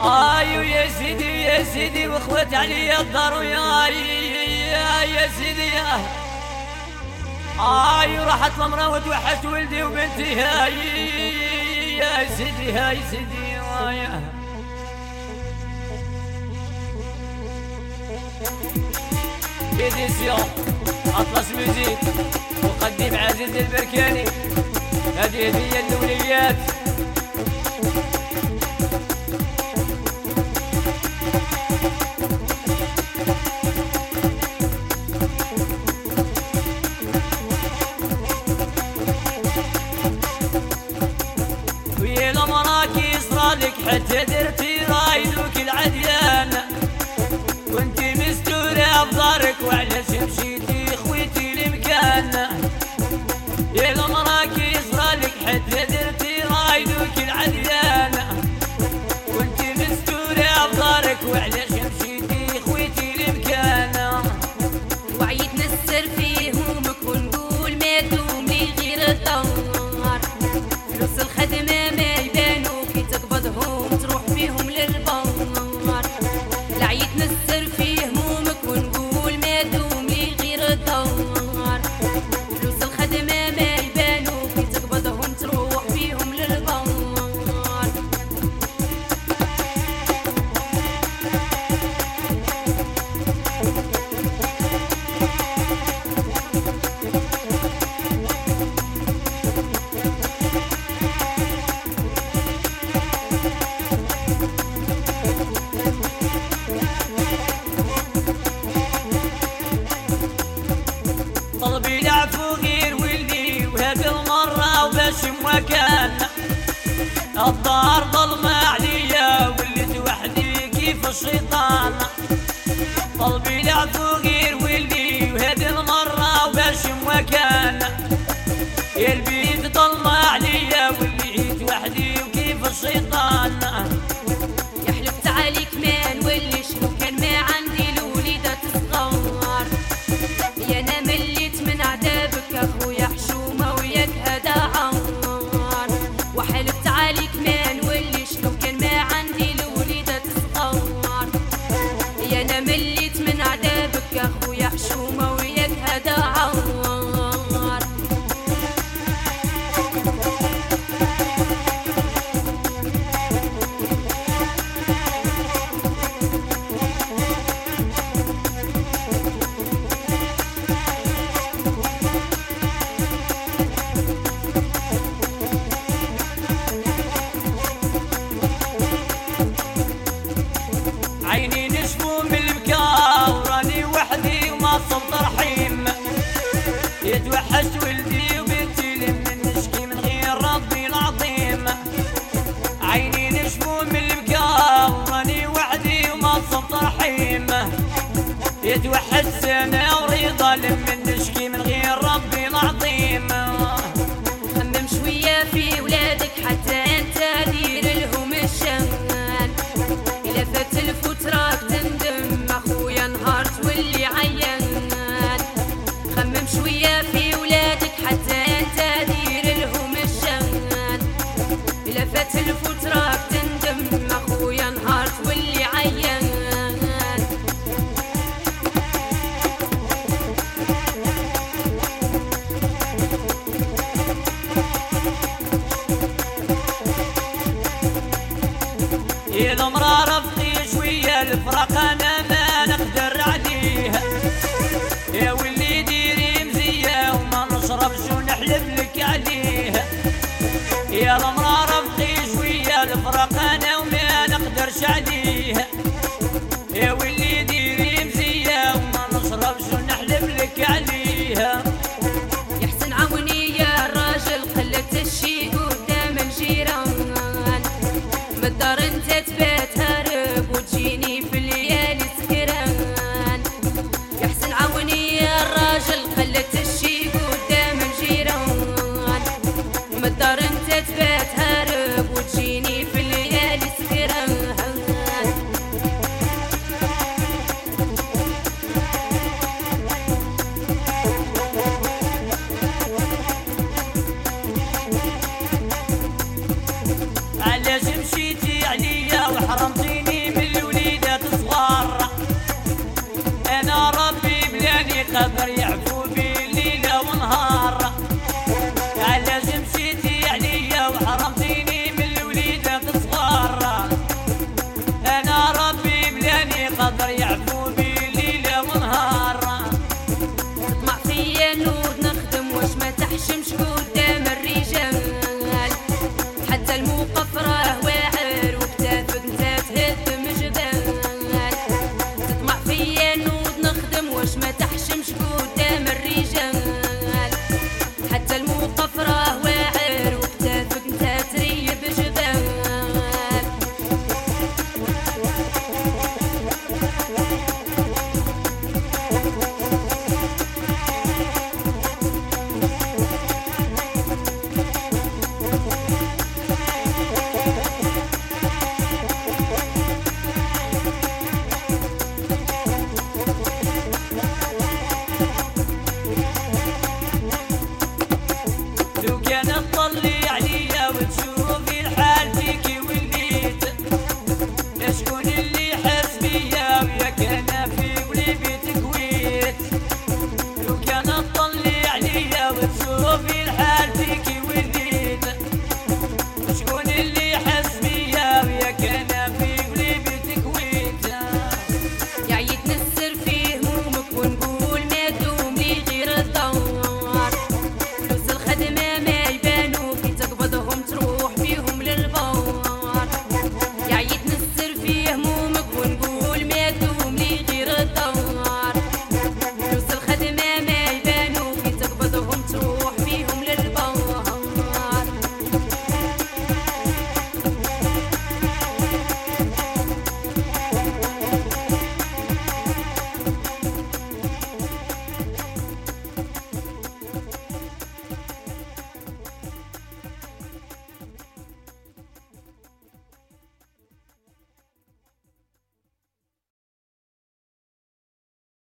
آيو يا سيدي يا سيدي واخوات علي الدار ويا يا سيدي يا. راحت المرأة وتوحشت ولدي وبنتي هاي يا سيدي هاي سيدي يا إديسيون أطلس ميوزيك مقدم عزيز البركاني. حبيبي الوليات الدار ظلمة عليا وليت وحدي كيف الشيطان. قلبي لا غير ولي وهذه المرة باش مكان. البيت ظلمة عليا وليت وحدي وكيف الشيطان. understand that. الخبر يعفو.